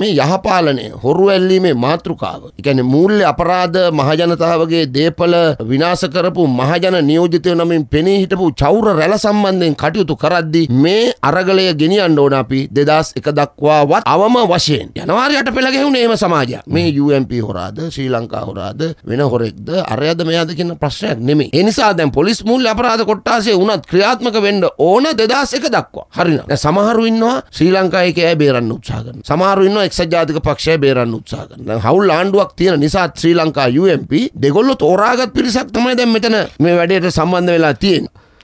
මේ යහපාලනය හොරු ඇල්ලීමේ මාතෘකාව. එකැන මූල්‍ය අපරාධ මහජනතාවගේ දේපල විනාස කරපු මහජන නියෝජිතය නමින් පෙනී හිටපු චෞර රැල සම්බන්ධයෙන් කටයුතු කරද්දි මේ අරගලය ගෙනියන්න ඕන අපි දෙදස් එක දක්වාවත් අවම වශයෙන්. යනවාරයට පෙළගැහුණ ඒම සමාජය මේ UMP හොරාද ශ්‍රී ලංකා හොරාද වෙන හොරෙක්ද අරයද මෙයාද කියන ප්‍රශ්නයක් නෙමේ එනිසා දැන් පොලිස් මුල් අපරාධ කොට්ටාසේ වුණත් ක්‍රියාත්මක වෙන්න ඕන දෙදස් එක දක්වා. හරින සමහරු ඉන්නවා ශ්‍රී ලංකායක ඇය බේරන්න උත්සාහගන්න සමහරු ඉන්න එක්සත් ජාතික පක්ෂය බේරන්න උත්සාහගන්න හවුල් ආණ්ඩුවක් තියෙන නිසා ශ්‍රී ලංකා UMP දෙගොල්ලො තෝරාගත් පිරිසක් තමයි දැන් මෙතන මේ වැඩේට සම්බන්ධ වෙලා තියෙන